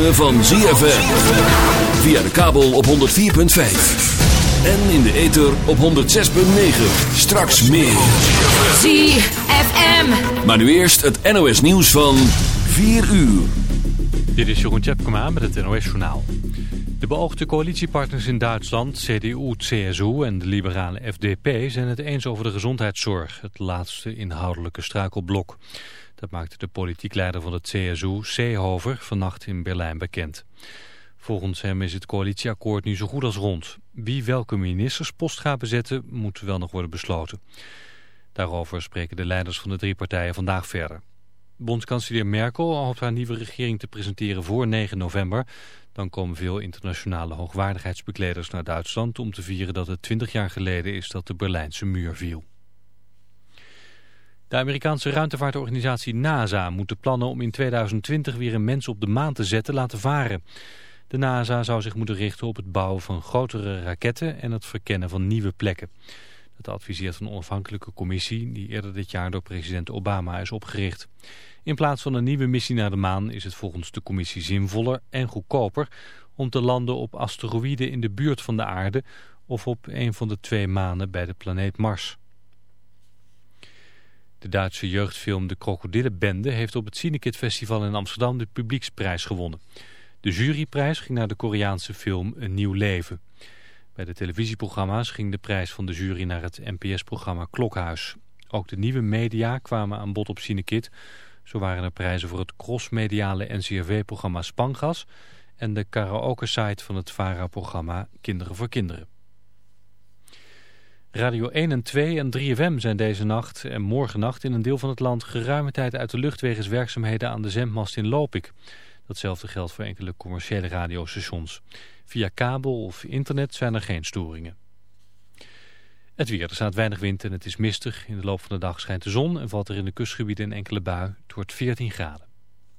ritme van ZFM. Via de kabel op 104.5. En in de ether op 106.9. Straks meer. ZFM. Maar nu eerst het NOS nieuws van 4 uur. Dit is Jeroen Tjepkema met het NOS Journaal. De beoogde coalitiepartners in Duitsland, CDU, CSU en de liberale FDP... zijn het eens over de gezondheidszorg, het laatste inhoudelijke struikelblok. Dat maakte de politiek leider van het CSU, Seehofer, vannacht in Berlijn bekend. Volgens hem is het coalitieakkoord nu zo goed als rond. Wie welke ministerspost gaat bezetten, moet wel nog worden besloten. Daarover spreken de leiders van de drie partijen vandaag verder. Bondskanselier Merkel hoopt haar nieuwe regering te presenteren voor 9 november. Dan komen veel internationale hoogwaardigheidsbekleders naar Duitsland... om te vieren dat het 20 jaar geleden is dat de Berlijnse muur viel. De Amerikaanse ruimtevaartorganisatie NASA moet de plannen om in 2020 weer een mens op de maan te zetten laten varen. De NASA zou zich moeten richten op het bouwen van grotere raketten en het verkennen van nieuwe plekken. Dat adviseert een onafhankelijke commissie die eerder dit jaar door president Obama is opgericht. In plaats van een nieuwe missie naar de maan is het volgens de commissie zinvoller en goedkoper om te landen op asteroïden in de buurt van de aarde of op een van de twee manen bij de planeet Mars. De Duitse jeugdfilm De Krokodillenbende heeft op het Cinekit Festival in Amsterdam de publieksprijs gewonnen. De juryprijs ging naar de Koreaanse film Een Nieuw Leven. Bij de televisieprogramma's ging de prijs van de jury naar het NPS-programma Klokhuis. Ook de nieuwe media kwamen aan bod op Cinekit. Zo waren er prijzen voor het crossmediale NCRV-programma Spangas... en de karaoke-site van het VARA-programma Kinderen voor Kinderen. Radio 1 en 2 en 3FM zijn deze nacht en morgennacht in een deel van het land geruime tijd uit de lucht wegens werkzaamheden aan de zendmast in Lopik. Datzelfde geldt voor enkele commerciële radiostations. Via kabel of internet zijn er geen storingen. Het weer, er staat weinig wind en het is mistig. In de loop van de dag schijnt de zon en valt er in de kustgebieden een enkele bui. Het wordt 14 graden.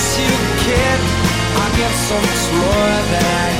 promise you, kid, I'll get so much more than I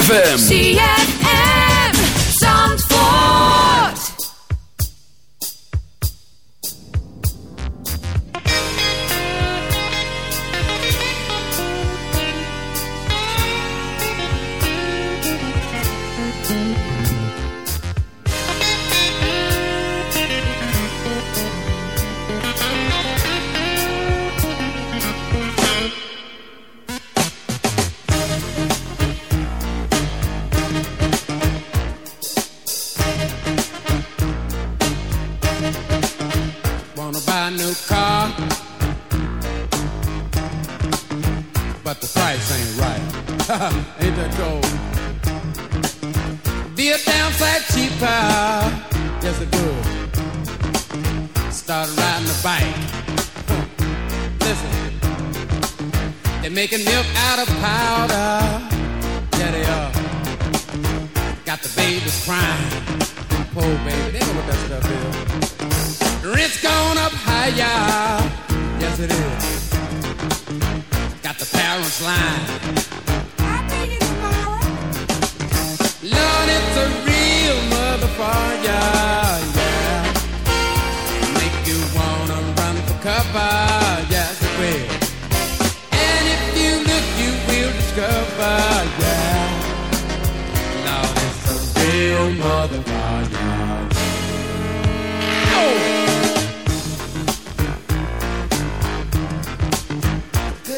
Understand. FM. ZFM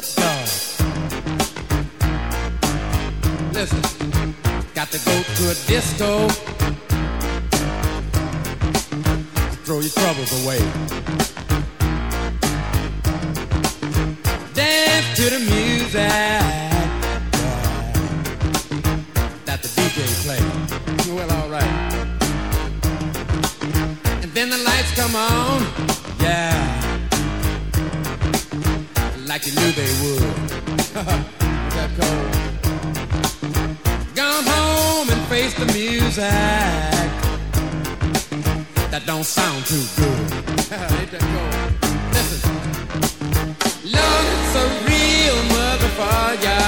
Good God. Listen, got to go to a disco. throw your troubles away. Dance to the music that the DJ plays. Well, all right. And then the lights come on, yeah, like you knew they would. that cold. Gone home and face the music that don't sound too good. Ain't that cold? Listen. Lord, it's a real motherfucker.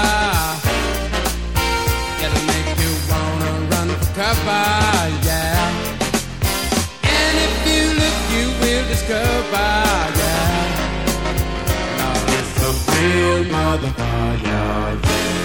It'll make you wanna run for cover, yeah. And if you look, you will discover, it's a real motherfucker,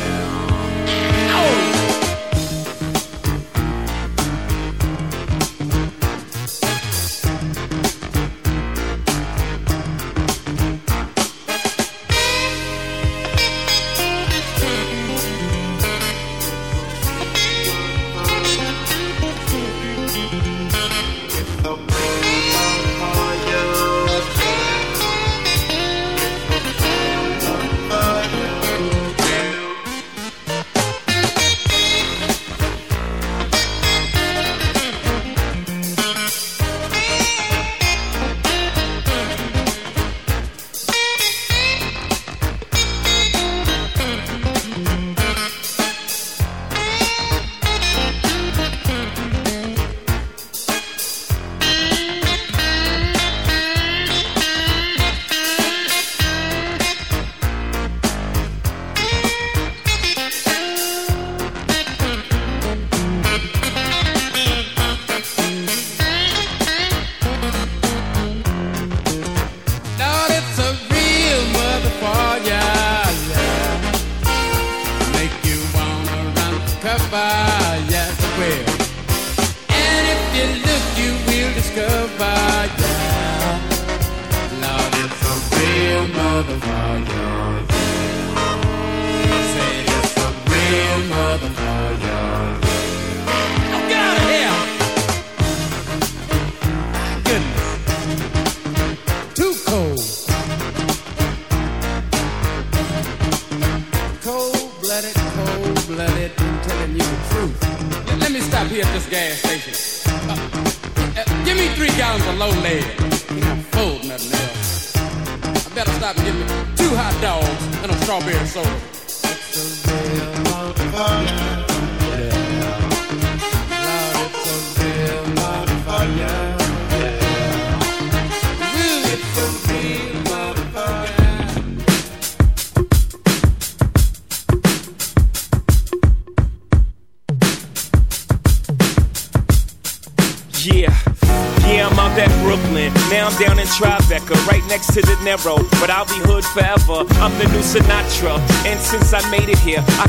But I'll be hood forever. I'm the new Sinatra. And since I made it here, I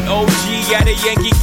At the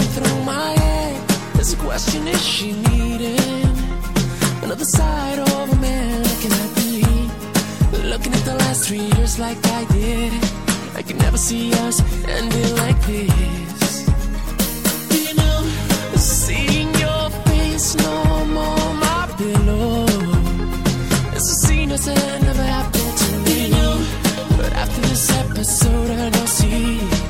going through my head. There's a question, is she needing another side of a man looking at me? Looking at the last three years like I did. I could never see us ending like this. Do you know, seeing your face no more my pillow. It's a scene that's never happened to me. You know, but after this episode, I don't see.